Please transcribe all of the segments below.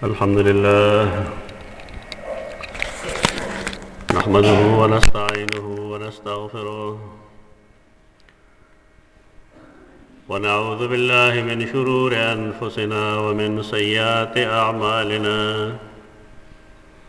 الحمد لله نحمده ونستعينه ونستغفره ونعوذ بالله من شرور أنفسنا ومن سيئات أعمالنا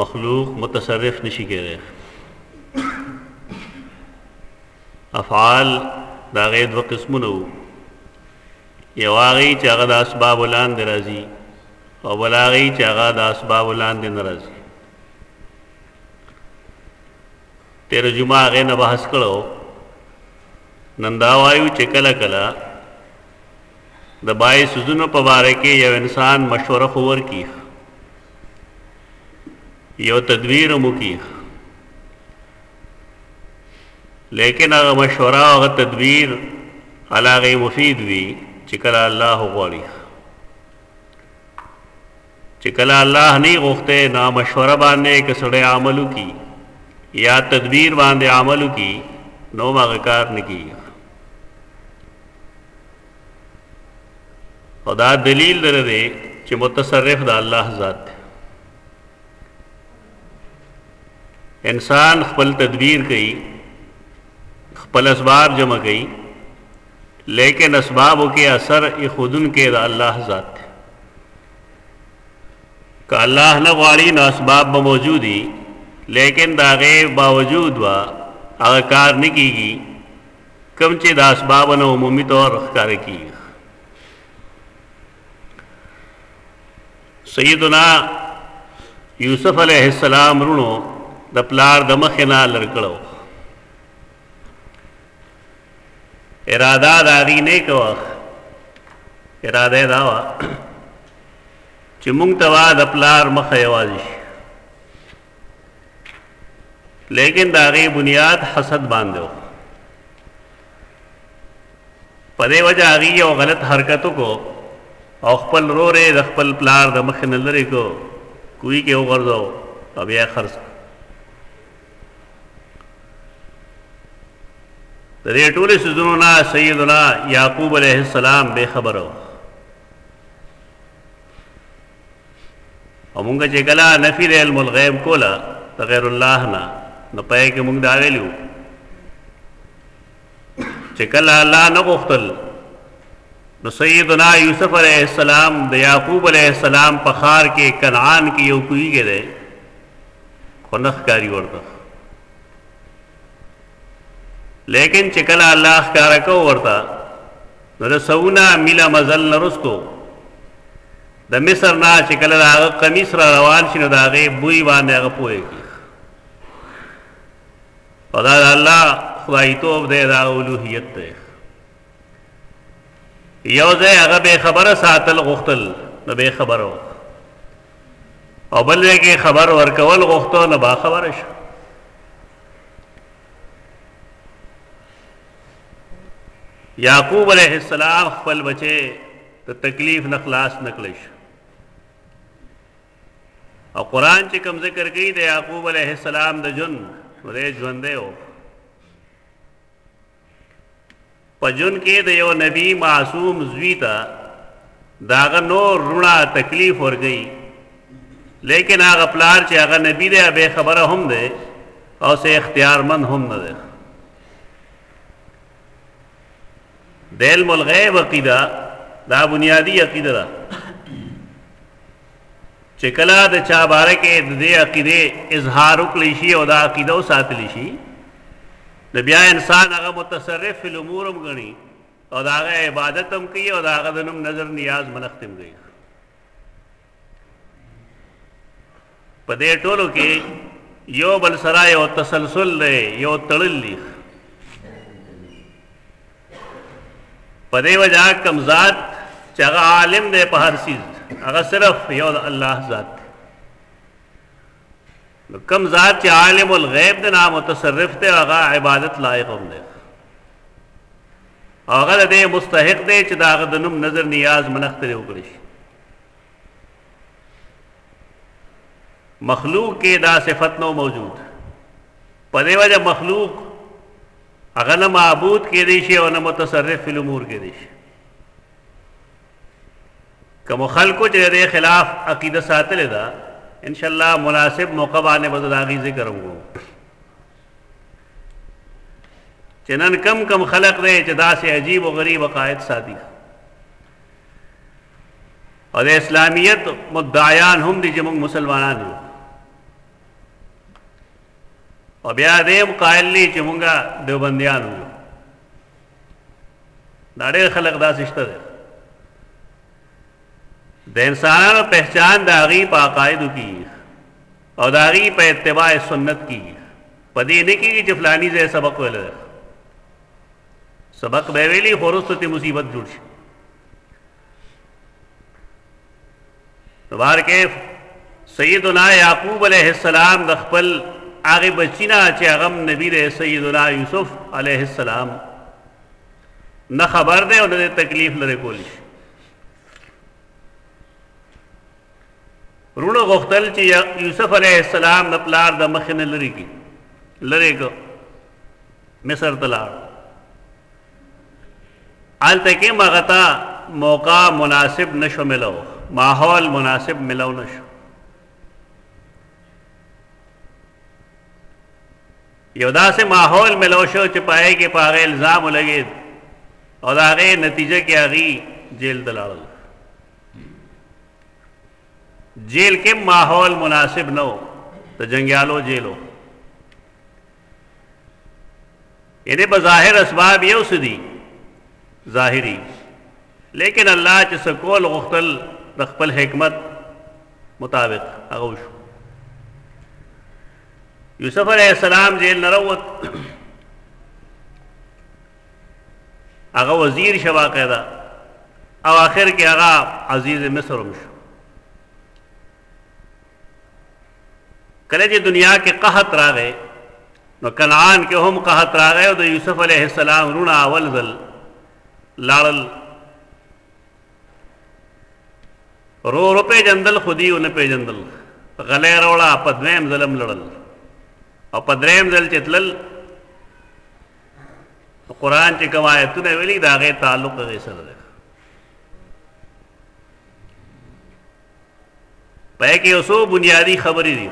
مخلوق متصرف نشي کېدای افعال دا غي دوه قسمونه وو یو هغه چې هغه د اسباب لاندې راځي او بل هغه چې هغه د اسباب لاندې نه راځي تیر جمعه هغه نه بحث کړو نن دا وایو چې کله کله د بای سوزونو په باره کې یو انسان مشوره خو ورکیخ یو تدویر مو کیخ لیکن هغه مشوره او هغه تدبیر علاغه مفید وي چې کله الله غواړي چې کله الله نی غوښتی نو مشوره باندی که سړی عمل وکړي یا تدبیر باندی عمل وکړي نو هم هغه کار نه کیږي او دا دلیل دره دی چې متصرف د الله ذات دی انسان خپل تدبیر کوي خپل اسباب جمع کوي لیکن اسبابو کې اثر ایښودونکی د الله ذات دی که الله نه غواړي نو اسباب به موجودي لیکن دا غي باوجود وا هغه کار نه کیږي کم چې د اسباب نه عمومي طور ښکار کیږي سیدنا یوسف علیه السلام رونو د پلار د مخ نه لړکړو اراده د هغې نه کوه اراده یې دا وه چې مونږ ته به د پلار مخه یوازې شي لیکن د هغې بنیاد حسد باندې و په دې وجه هغې یو غلط حرکت وکړو او خپل رورې د خپل پلار د مخې نه لرې کو کوی کې وغورځو او بیا خرڅ د دې ټول سيزونو نه سيدنا يعقوب عليه السلام به خبرو او مونږ چې کله نفي د علم الغيب کولا د غیر الله نه نو پې کې مونږ دا ویلو چې کله الله نه غوښتل نو سیدنا یوسف علیہ السلام د یعقوب علیہ السلام په خار کې کنعان کې یو کویږي دی خو نه ښکاري ورته لیکن چې کله الله ښکارا کو ورته نو د سونا میله مزل نرستو د مصر نه چې کله هغه قمیص را روان شي نو د هغې بوی باندې هغه پوهېږي او دا د الله خدایتوب دی دا الوهیت دی یو ځای هغه به خبره ساتل غوښتل نو به خبره وکړه او بل ځای کې خبر ورکول غوښتو نو با خبره شو یعقوب علیه السلام خپل بچي د تکلیف نه خلاص نکړي شو او قران چې کوم ذکر کوي د یعقوب علیه السلام د جن ورې ژوندې وو په ژوند کې د یو نبي معصوم زوی ته د هغه نور وروڼه تکلیف ورکوي لیکن هغه پلار چې هغه نبی دی بې خبره هم دی او څه اختیارمند هم نه دی د علم الغیب عقیده دا بنیادی عقیده ده چې کله د چا باره کې د دې عقیدې اظهار وکړی شي او دا عقیده وساتل شي نو بیا انسان هغه متصرف فی الامور هم ګڼي او د هغه عبادت هم کوي او د هغه د نوم نظر نیاز منښت هم کوي په دې ټولو کې یو بل سره یو تسلسل دی یو تړل دی په دې وجه کم ذات چې هغه عالم دی په هر سیز هغه صرف یو د الله ذات دی نو کم ذات چې عالم الغیب دی نه متصرف دی هغه عبادت لایق هم دی هغه د دې مستحق دی چې دا هغه د نوم نظر نیاز منخت لري وکړي مخلوق کې دا صفت نو موجود په دې وجه مخلوق هغه نه معبود کېدی شي او نه متصرف فی الامور کېدی شي کوم خلکو چې د خلاف عقیده ساتلې ده ان شاء الله مناسب موقع باندې به دا غي ذکر وو چې نن کم کم خلق دی چې داسې عجیب او غریب عقاید ساتي او د اسلامیت مدعیان هم دي چې موږ مسلمانان یو او بیا دې هم قائل نه چې مونږه دیوبندیان یو دا ډېر خلک داسې شته دی د انسانانو پہچان د هغې په عقایدو کې او د هغې په اتباع سنت کې په دې نه کېږي چې فلاني ځای سبق ویلی دی سبق به ویلي خو وروسته ته مصیبت جوړ شي نو بهر کیف سیدنا یعقوب علیه السلام د خپل هغه بچینا چې هغه نبی دی سیدنا یوسف علیه السلام نه خبر دی او نه تکلیف لري کولی رونو غختل چې یوسف علیه السلام د پلار د مخ نه لري کی لري کو مصر تلار هلته کې مغه ته موقع مناسب نشو ملو ماحول مناسب ملو نشو یو داسې ماحول ملو شو چې پای کې پاغه الزام لګید او دا غي نتیجه کې اغي جیل دلاړل جیل کې ماحول مناسب نو ته جنگیالو جیلو یعنی په ظاهر اسباب یو څه دي ظاهري لیکن الله چې سکول غختل د خپل حکمت مطابق هغه وشو یوسف علیہ السلام جیل نروت هغه وزیر شوا قیدا او آخر کې هغه عزیز مصر هم شو کله چې دنیا کې قحط راغی نو کنعان کې هم قحط راغی او د یوسف علیه السلام رونه اول ځل لاړل رو رو پیجندل خودی او نه پیجندل غلې روړه په دویم ظلم لړل او په دریم ځل چې تلل قرآن چې کوم آیتونه ویلي دا غي تعلق غي سره ده پای کې یو څو بنیادی خبرې دي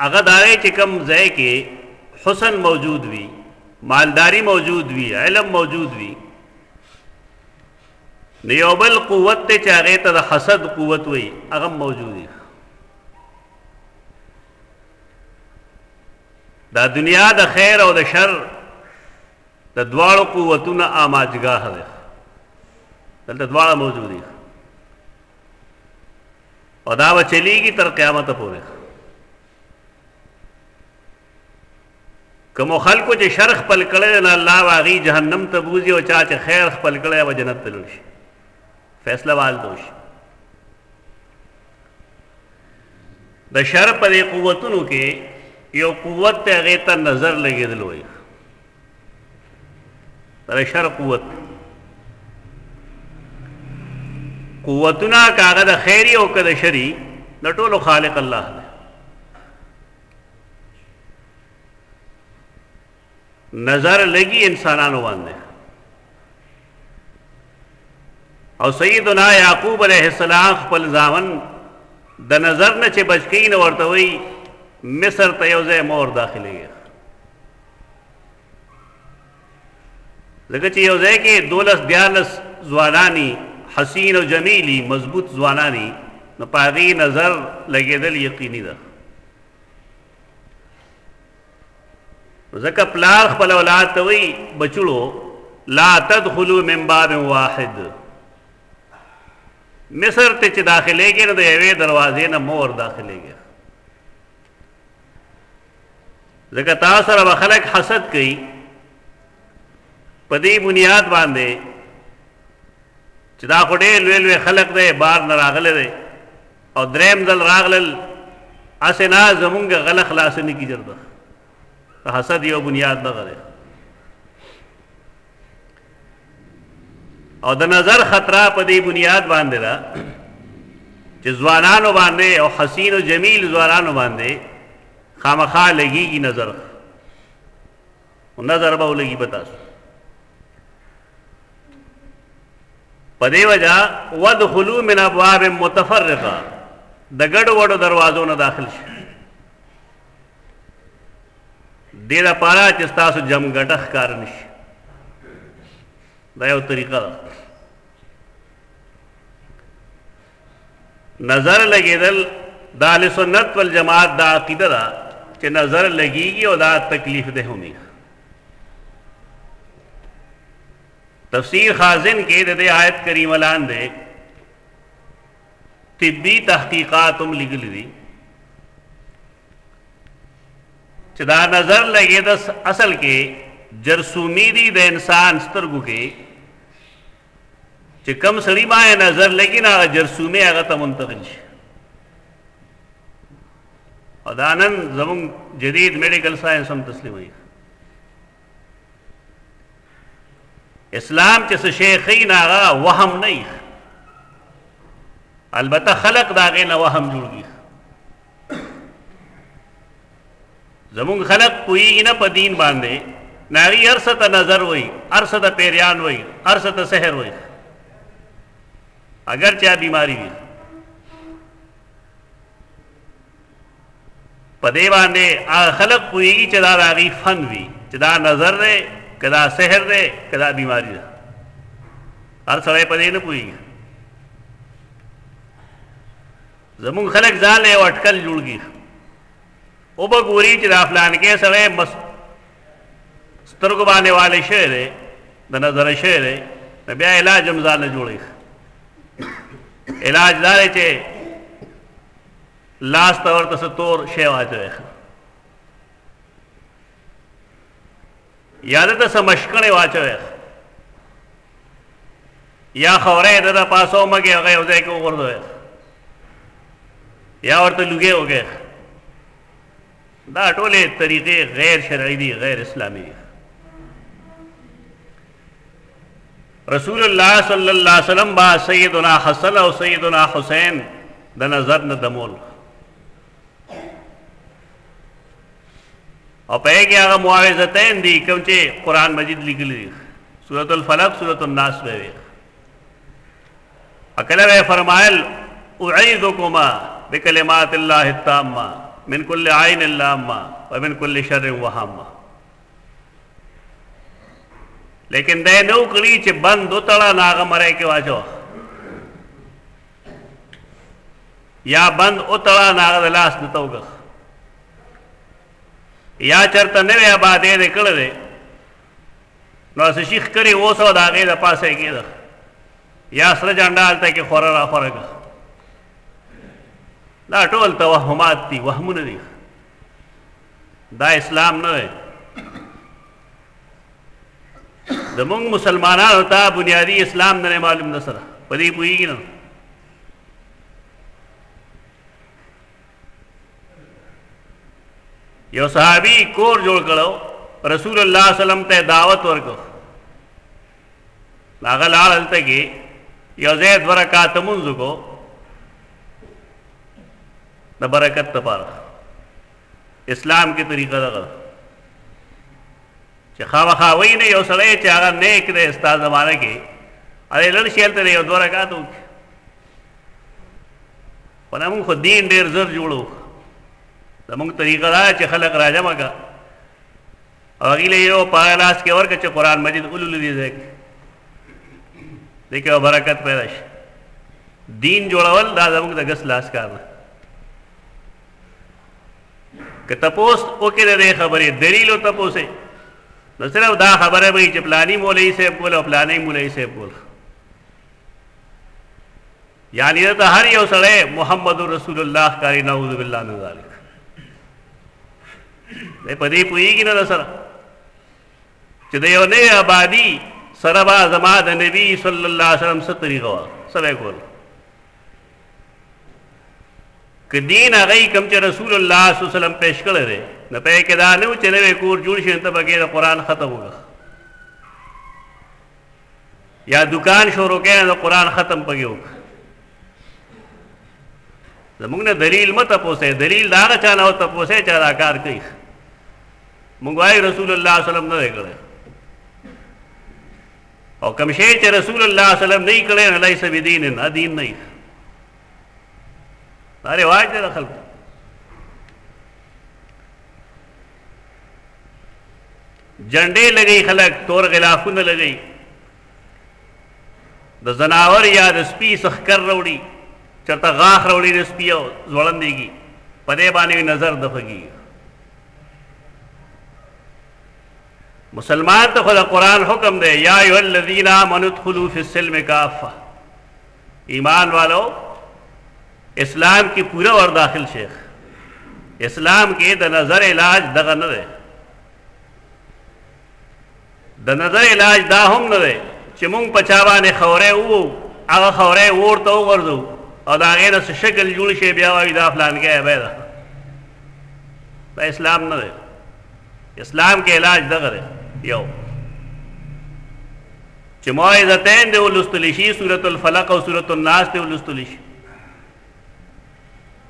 هغه دا دی چې کوم ځای کې حسن موجود وي مالداری موجود وي علم موجود وي نو یو بل قوت ته چې هغه ته د حسد قوت وي هغه موجود دي دا دنیا د خیر او د شر د دواړو قوتونه آماجګاه ده دلته دواړه موجود دي او دا به چلیږي تر قیامت پورې کوم خلکو چې شر خپل کړی نه الله واغي جهنم ته بوزي او چا چې خیر خپل کړی و جنت ته لوشي فیصله والدوشي د شر په دې قوتونو کې یو قوت ته هغه ته نظر لګېدل وایي د شر قوت قوتونه کاغه د خیری او کده شری د ټولو خالق الله دی نظر لګي انسانانو باندې او سیدنا یعقوب علیه السلام خپل ځامن د نظر نه چې بچ کین ورته وی مصر ته یو ځای مور داخلي لکه چې یو ځای کې دولس دیالس ځوانانی حسین او جمیلی مضبوط ځوانانی نو پاغي نظر لګیدل یقیني ده نو ځکه پلار خپل اولاد ته وایي بچړو لا تدخلوا من باب واحد مصر ته چې داخليږي نو د یوې دروازې نه مور داخليږي ځکه تاسو سره به خلک حسد کوي په دې بنیاد باندې چې دا خو ډېر لوی لوی خلک دی بار نه راغلی دی او دریم ځل راغلل اسې نه زمونږ غله خلاص نه کی جرده حسد یو بنیاد دغه دی او د نظر خطر په دې بنیاد باندې ده چې ځوانانو باندې او حسین او جمیل ځوانانو باندې خامخا لګیږي نظر نظر به ولګي په تاسو په دې وجه ودخلوا من ابواب متفرقه د ګډو وډو دروازو نه داخل شي دې لپاره چې تاسو جمع ګټه ښکار نشي دا یو طریقه ده نظر لګېدل د اهل سنت والجماعت دا عقیده ده چې نظر لګېږي او دا تکلیف ده هم یې تفسیر خازن کې د دې آیت کریمه لاندې طبي تحقیقات هم لیکل دي چې دا نظر لګي د اصل کې جرثومی دي د انسان سترګو کې چې کم سړی باندې نظر لګي نه هغه جرثومه هغه ته منتقل شي او دا نن زموږ جدید میډیکل ساينس هم تسلیموي اسلام چې څه شي خي نه هغه وهم نه البته خلق دا غي نه وهم جوړږي زموږ خلک پوهیږي نه په دین باندې نه هغوی هر څه ته نظر وایي هر څه ته پیریان وایي هر څه ته سحر وایي اگر چا بیماری وي په دې باندې هغه خلک پوهیږي چې دا د هغوی فن وي چې دا نظر دی که دا سحر دی که دا بیماری ده هر سړی په دې نه پوهیږي زمونږ خلک ځان له یو اټکل جوړږي او به ګوري چې دا فلان کې سره مس سترګو باندې والي شوی دی د نظر شوی دی نو بیا علاج هم ځان نه جوړي علاج دا دی چې لاس ته ورته څه تور شی واچوي یا دته څه مشکڼې واچوي یا خوره د د پاسو مګه هغه یو ځای کې وګرځوي یا ورته لګي وګي دا ټولې طریقې غیر شرعي دي غیر اسلامي دي رسول الله صلی الله علیه وسلم با سیدنا حسن او سیدنا حسین د نظر نه دمول او په کې هغه معاوضتین دي کوم چې قران مجید لیکلي دي سورۃ الفلق سورۃ الناس به وي اکله به فرمایل اعیذکما بکلمات الله التامه من کل عین لامه ومن کل شر وهمه لیکن دا نو کړی چې بند وتړه ناغه مړای کې واچو یا بند او تړا ناغه د لاس نه توګخ یا چرته نوې آبادې دې کړې دې نو څه شیخ کړي اوس او داغه د پاسه کېده یا سره جنډال ته کې خور را خورګه دا ټول توهمات دي وهمونه دي دا اسلام نه دی د موږ مسلمانانو ته بنیادی اسلام نه معلوم نه سره په دې پوهیږي نه یو صحابي کور جوړ کړو رسول الله صلی الله علیه وسلم ته دعوت ورکړو هغه لاړ هلته کې یو ځای دوه رکعاته مونځ وکړو د برکت لپاره اسلام کې طریقه دغه چې خامخا وای نه یو سړی چې هغه نیک دی استاد زمانه کې اړې لړ شي هلته یو دوه رکعاته وکړي ونه موږ خو دین ډېر زر جوړو زموږ طریقه دا چې خلک راجمع کړه او هغوی له یو په هغه لاس کې ورکړه چې قرآن مجید ولولي دې ځای کې دې کې به برکت پیدا شي دین جوړول دا زموږ د ګس لاس کار دی که تپوس وکړې د دې خبرې دلیل او تپوس یې نو صرف دا خبره به وي چې پلاني مولوي صاحب کول او پلاني مولوي صاحب کول یعنی دا هر یو سره محمد رسول الله کاری نعوذ بالله من ذلک نه پدې پویږي نه سره چې دا یو نه آبادی سره با زما د نبی صلی الله علیه وسلم څخه طریقه وا سره کول ک دین هغه کوم چې رسول الله صلی الله علیه وسلم پیش کړی دی نه پې کې دا نه چې نوې کور جوړ شي ته بغیر قران ختم وګه یا دکان شروع کړي نه د قران ختم پګي وک زمونږ نه دلیل مته پوسه دلیل دا نه چانه وته پوسه چا دا کار کوي مونږ وايي رسول الله صلی الله علیه وسلم نه کړی او کوم شی چې رسول الله صلی الله علیه وسلم نه کړی نه لای سبي دین نه دین نه دا رواج دی خلک جنډې لګوي خلک، تور غلافونه لګوي، د ځناور یا د سپي څه ښکر راوړي، چېرته غاښ راوړي د سپي او ځوړندېږي، په دې باندې مې نظر دفع کېږي. مسلمان ته خو د قرآن حکم دی، یا ایها الذین آمنوا ادخلوا فی السلم کافه، ایمان والو اسلام کې پوره ور داخل شیخ، اسلام کې د نظر علاج دغه نه دی. د نظر علاج دا هم نه دی چې مونږ په چا باندې خوره وو هغه خوره ورته وغورځو او دا هغې نه څه شکل جوړ شي بیا وایي دا فلانکی عیبی ده دا اسلام نه دی اسلام کې علاج دغه دی یو چې موعظتین دی ولوستل شي سورة الفلق او سورة الناس دی ولوستل شي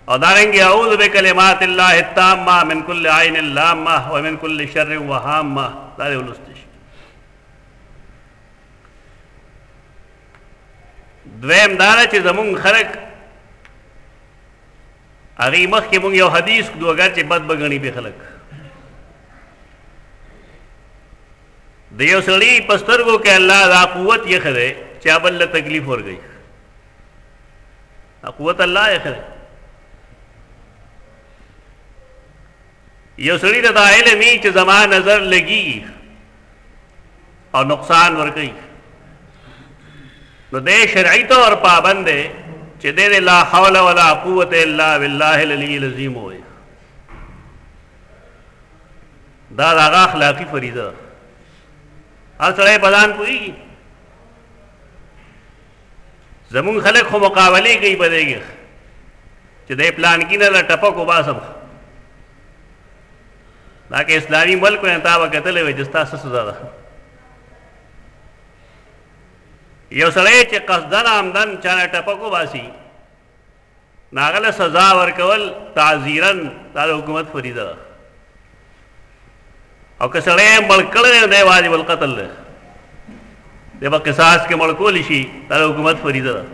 او دارنګ اعوذ بکلمات الله التامه من كل عين لامه ومن كل شر وهامه دا دی ولست شي دویم دا چې زمونږ خلک هغه مخ کې مونږ یو حدیث دوګر چې بد بغنی به خلک د یو سړی پسترګو کې الله دا قوت یې خره چې ابل تکلیف ورګي قوت الله یې خره یو سړی د علمي چې زما نظر لګي او نقصان ورکړي نو دې شرعي تور پابند دی چې دې لا حول ولا قوت الا بالله العلی العظیم وي دا هغه اخلاقی فریضه هر سړی بدن کوي زمون خلک خو مقابله کوي په دې کې چې د پلان کې نه لا ټپک وباسم دا کې اسلامي ملک نه تا وکتل وي چې تاسو سزا ده یو سړی چې قصدن عمدن چانه ټپک وباسي نو هغه له سزا ورکول تعزیرا دا د حکومت فریضه ده او که سړی مړ کړی دی دی واجب القتل دی دی به قصاص کې مړ کولی شي دا د حکومت فریضه ده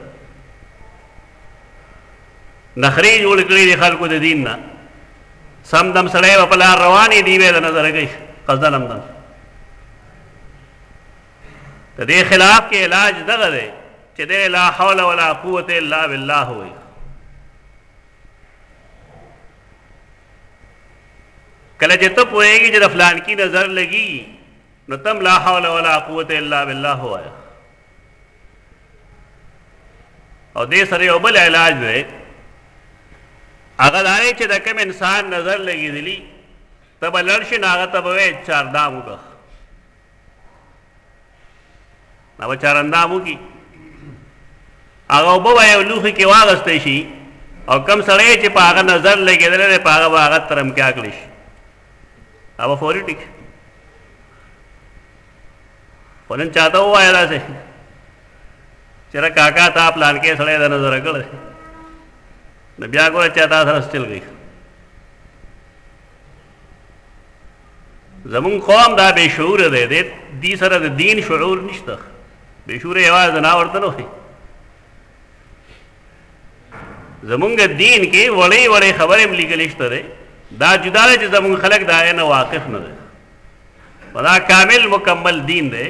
نخرې جوړ کړي دي خلکو د دین نه سم دم سړی به په لار روانې دی به د نظره کوي قصدن همدم د دې خلاف کې علاج دغه دی چې د لا حول ولا قوت الا بالله وي کله چې ته پوهېږي چې د فلان کی نظر لګي نو تم لا حول ولا قوت الا بالله وای او دې سره یو بل علاج دی هغه دا چې د کوم انسان نظر لګېدلی ته به لړ شي نو هغه ته به وایې چاردام وکړه دا به چارندام وکړي هغه اوبه به یو لوښي کې واغستی شي او کم سړی چې په هغه نظر لګېدلی دی په هغه به هغه ترمکیا کړی شي دا به فوري ټیک خو نن چاته ووایه داسې چېره کاکا تا پلانکې سړی د نظره کړی نو بیا ګوره چا تا سره سټیل کوي زمونږ قوم دا بې شعور دی دی دی سره د دین شعور نشته بې شعور یوازې د ناوړتلو خي زمونږ دین کې وړې وړې خبرې هم لیکل شته دی دا جدا دی چې زمونږ خلک دا نه واقف نه دی دا کامل مکمل دین دی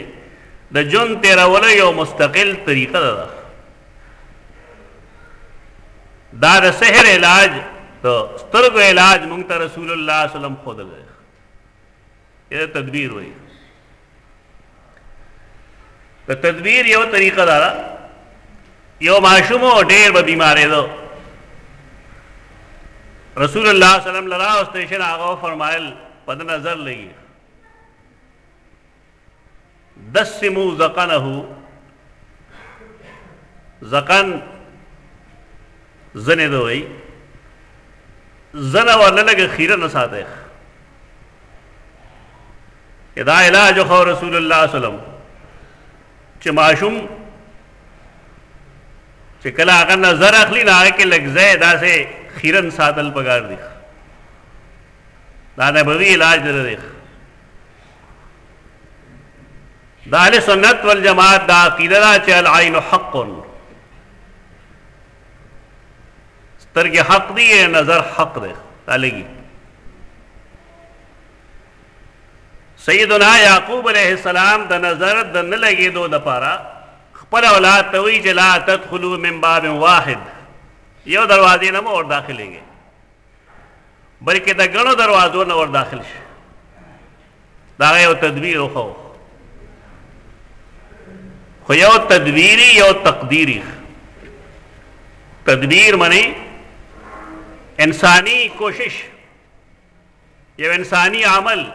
د جون تیرولو یو مستقل طریقه ده دا د سحر علاج د سترګو علاج مونږ ته رسول الله صلی الله علیه وسلم خود لري دا تدبیر وایي د تدبیر یو طریقه دا ده یو ماشوم ډیر به بیمارې ده رسول الله صلی الله علیه وسلم لرا او ستیشن هغه فرمایل په نظر لګي دسموا ذقنه، ذقن زنې ته وایي، زنه ورله لږه خیره نه ساتئ. دا علاج خو رسول الله صلی الله علیه وسلم چې ماشوم چې کله هغه نظر اخلي نه هغه کې لګځه داسې خیرن ساتل پکار دي دا نبوي علاج لري د اهل سنت والجماعت دا عقیده ده چې العین حق سترګې حق دی نظر حق دی دا لګي سیدنا یعقوب علیه السلام د نظر د نه لګېدو د پاره خپل اولاد ته وی چې لا تدخلوا من باب واحد یو دروازې نه مور داخليږي بلکې د ګڼو دروازو نه ور داخل شي دا هغه یو تدبیر وښو خو یو تدبیری یو تقدیری تدبیر منی انسانی کوشش یو انسانی عمل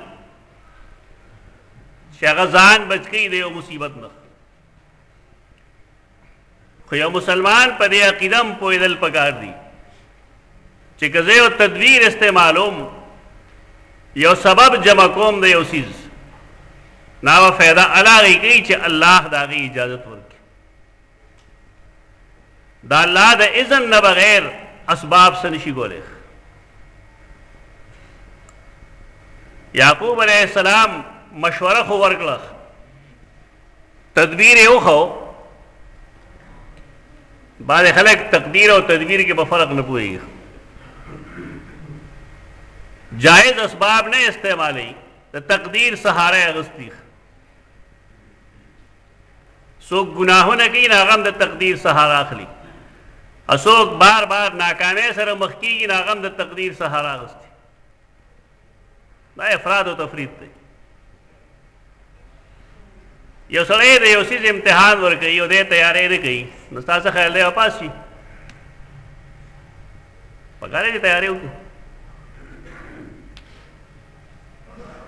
چې هغه ځان بچ کړي د یو مصیبت نه خو یو مسلمان په دې عقیده هم پوهېدل پکار دي چې که زه یو تدبیر استعمالوم یو سبب جمع کوم د یو څیز نو هغه فایده هغې کوي چې الله د هغې اجازت ورکړي د الله د اذن نه بغیر اسباب څه نشي کولی یعقوب علیه السلام مشوره خو ورکړه تدبیر یې وښو بعض خلک تقدیر او تدبیر کې په فرق نه پوهیږي جائز اسباب نه استعمالي د تقدیر سهاره اغستی څوک ګناهونه کوي ناغم د تقدیر سهاره اخلي اسوک بار بار ناکامه سره مخ کیږي ناغم د تقدیر سهاره اغستی دا افراد او تفرید دی یو سړی د یو سیز امتحان ورکوي او دی تیاری نه کوي نو ستا څه خیال دی به پاس شي پکار دی تیاری وکړي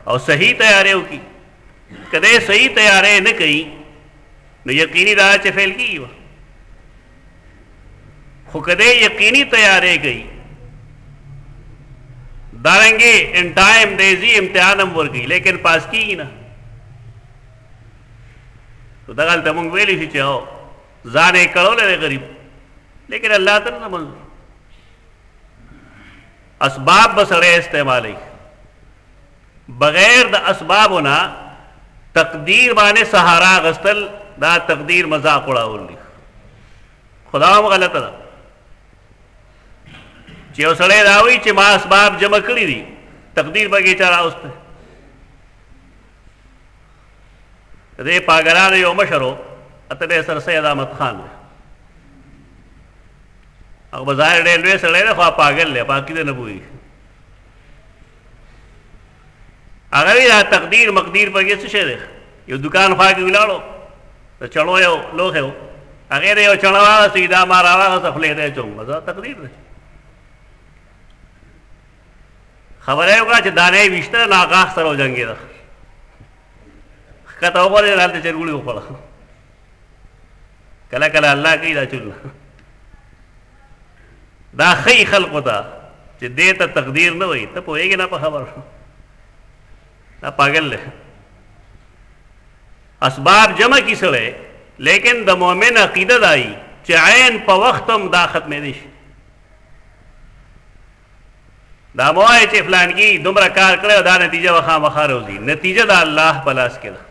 او صحیح تیاری وکړي که دی صحیح تیاری نه کوي نو یقیني دا چې فعل کیږي به خو که دی یقیني تیارې کوي دارنګې ان ټایم دی زی امتحان هم ورکوي لیکن پاس کیږي نه نو دغلته مونږ ویلی شو چې هو ځان یې کړولی دی غریب لیکن الله ته نه منظور اسباب به سړی استعمالوي بغیر د اسبابو نه تقدیر باندې سهارا غستل دا تقدیر مذاق وړاول دي خدا هم غلطه ده چې یو سړی راوي چې ما اسباب جمع کړی دي تقدیر به کې چا راوسته دې پاګران یو مشرو اته به سر سید احمد خان هغه بظاهر ډېر لوی سړی دی خو پاګل دی پاکی دی نه بوي هغه وی دا تقدیر مقدیر په کې څه شی دی یو دکان خوا کې ولاړو د چړو یو لوښی و هغې نه یو چڼه واغسته دا ما راواغسته خولې ته یې چوم دا تقدیر دی خبره یې وکړه چې دانه یې ویشته نو هغه اخ سره وجنګېده ښکته وغورېده هلته چرګوړي وخوړه کله کله الله کوي دا چلونه دا ښيي خلقو ته چې دې ته تقدیر نه وایي ته پوهېږې نه په خبره شو دا پاګل دی اسباب جمع کی سړی لیکن د مؤمن عقیده دای چې عین په وخت هم دا ختمې دي شي دا موای چې فلان کی دومره کار کړو دا نتیجه وخا مخا روزي نتیجه دا الله په لاس کې ده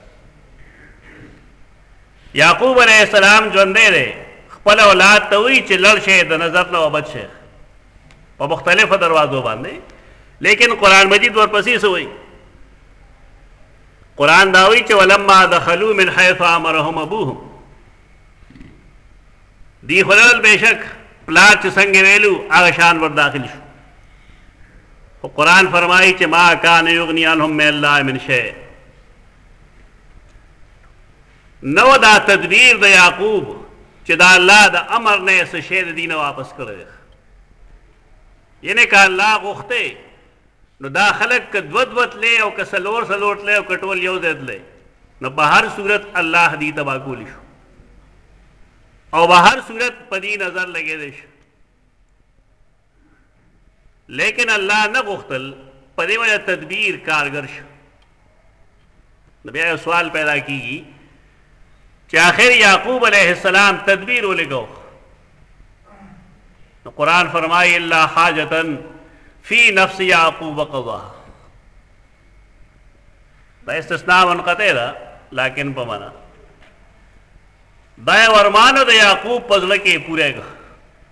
یعقوب علیه السلام ژوندی دی خپل اولاد ته وایي چې لړ شئ د نظر نه وبد شئ په مختلفو دروازو باندې لیکن قران مجید ورپسې څه وایي قران دا وایي چې ولما دخلوا من حيث امرهم ابوهم دی خلل بشک پلار چې څنګه ویلو هغه شان ور داخل شو او قران فرمایي چې ما کان یغنی عنهم من الله من شیء نه وه دا تدبیر د یعقوب چې د الله د امر نه یې څه شی د دوی نه واپس کړی دی یعنې که الله غوښتی نو دا خلک که دوه دوه تللی او که څلور څلور تللی او که ټول یو ځای تللی نو په هر صورت الله دوی تباه کولی شو او به هر صورت په دې نظر لګېدی شو لیکن الله نه غوښتل په دې وجه تدبیر کارګر شو نو بیا سوال پیدا کیږي چې آخر یعقوب علیه السلام تدبیر ولګو نو قران فرمایي الا حاجتا فی نفس یعقوب قضا دا استثناء منقطع ده لكن په معنا دا ورمانو د یعقوب پزړه کې پوره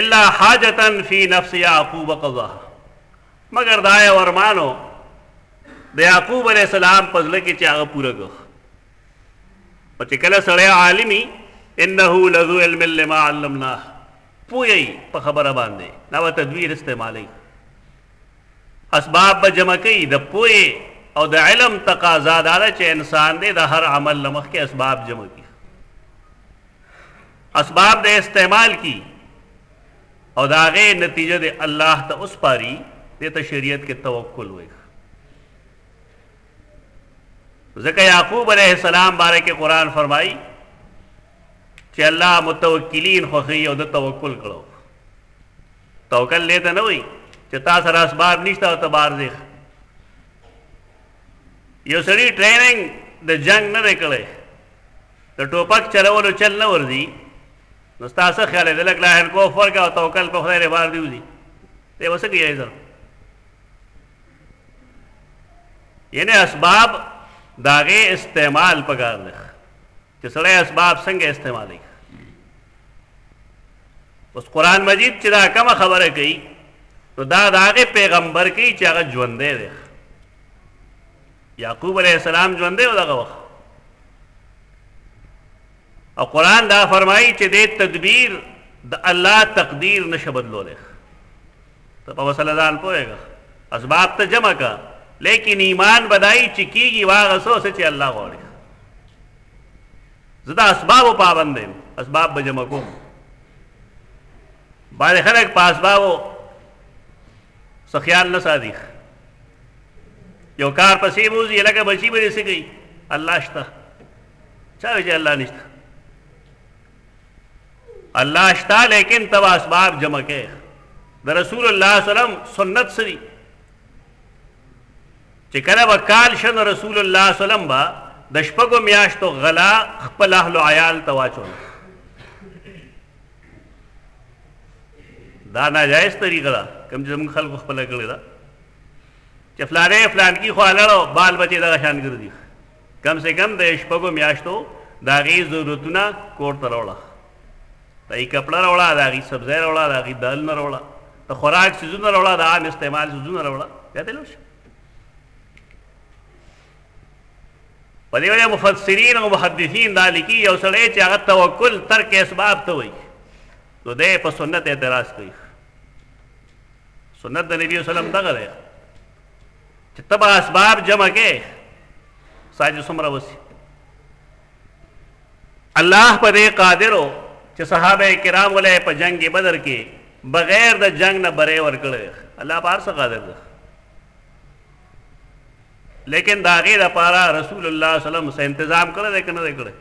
الا حاجتا فی نفس یعقوب قضاها مګر دا یو ارمانو د یعقوب علی السلام په ځل کې چې هغه پوره کړ او چې کله سړی عالمي انه لذو علم لما علمناه پوی په خبره باندې دا و تدویر استعمالی اسباب به جمع کوي د پوی او د علم تقاضا دا ده چې انسان دې د هر عمل لمخ کې اسباب جمع کړي اسباب دی استعمال کی او د هغې نتیجه دی الله ته وسپاري دې ته شریعت کې توکل وایي ځکه یعقوب علیه السلام باره کې قرآن فرمایي چې الله متوکلین خوښوي او د توکل کړو توکل دې ته نه وایي چې تا سره اسباب نشته او ته بار ځې یو سړي ټریننګ د جنگ نه دی کړی د ټوپک چلولو چل نه ورځي نو ستا څه خیال دی لږ لاهر کوف ورکه او توکل په خدای لپاره دی وځي دی وسه کې یې یعنی اسباب داغه استعمال پکار دی چې سړی اسباب څنګه استعمالوي اوس قران مجید چې دا کوم خبره کوي نو دا داغه پیغمبر کوي چې هغه ژوند دی یعقوب علیه السلام ژوندی و دغه وخت او قرآن دا فرمایي چې دې تدبیر د الله تقدیر نشه بدلولی ته په مسله ځان پوهېږه اسباب ته جمع کا لیکن ایمان بدایي چې کیږي واغه سو چې الله غواړي زه د اسبابو پابند یم اسباب به جمع کوم باندې خلک په اسبابو څه خیال نه ساتي یو کار پسې بوزي لکه بچی به څه کوي الله شته چا وی چې الله نشته الله شته لیکن تب اسباب جمع کې د رسول الله صلی الله علیه وسلم سنت سری چې کله وکال شن رسول الله صلی الله علیه وسلم با د شپږو میاشتو غلا خپل اهل عیال تواچول دا ناجایز طریقه ده کوم چې موږ خلکو خپل کړی دا چې فلانه فلان کی خو اړه بال بچي دا شان ګرځي کم سے کم د شپږو میاشتو دا غي ضرورتونه کور ته راوړه دا یې کپڑا راوړه دا غي سبزی راوړه دا غي دال نه راوړه د خوراک سيزونه راوړه دا عام استعمال سيزونه راوړه بیا ته لوش په دې وجه مفسرین او محدثین دا لیکي یو سړی چې هغه توکل ترک اسباب ته وایي نو دی په سنت اعتراض کوي سنت د نبی وسلم دغه دی چې تبا اسباب جمع کې ساج سمره وسی الله په دې قادرو چې صحابه کرام ولې په جنگ بدر کې بغیر د جنگ نه بره ورکړل الله بار څه قادر دی لیکن دا غیر پارا رسول الله صلی الله علیه وسلم سه انتظام کړی دی کنه دی کړی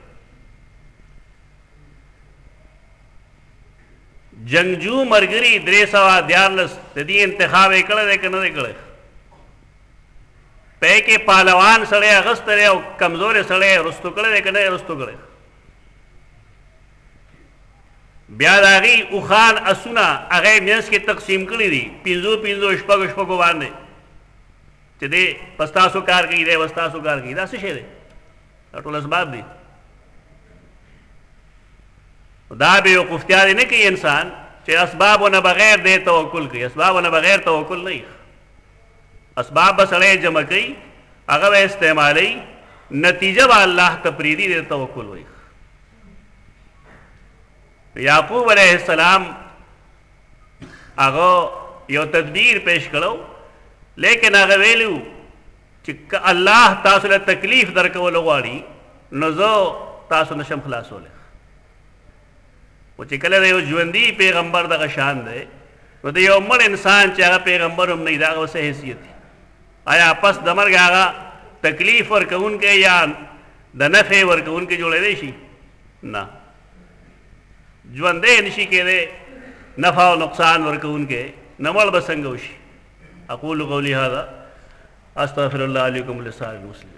جنگجو مرګری درې سوا دیارلس د دې انتخاب یې کړی دی کنه دی کړی پې کې پهلوان سړی اغستر او کمزور سړی رستو کړی دی کنه رستو کړی بیا د هغې اوښان اسونه هغه یې منځ کې تقسیم کړي دي پنځو پنځو شپږو شپږو باندې چې دی په ستاسو کار کوي دی په ستاسو کار کوي دا څه شی دی دا ټول اسباب دي دا به یو قفتیا دی نه کوي انسان چې اسبابونه بغیر دی توکل کوي اسبابونه بغیر توکل نه اسباب به سړی جمع کوي هغه به استعمالوي نتیجه به الله ته پریدي دی توکل وایي یعقوب علیه السلام هغه یو تقدیر پیش کړو لیکن هغه ویلو چې که الله تاسو له تکلیف درکول غواړي نو زه تاسو نشم خلاصولی او چې کله د یو ژوندي پیغمبر دغه شان دی نو د یو مړ انسان چې هغه پیغمبر هم نه دی هغه څه حیثیت دی آیا پس د مرګ هغه تکلیف ورکوونکی یا د نفع ورکوونکی جوړوی شي نه ژوندی یې نشي کېدای نفع او نقصان ورکوونکی نه مړ به څنګه وشي اقول قولي هذا استغفر الله علیکم لسائر المسلمین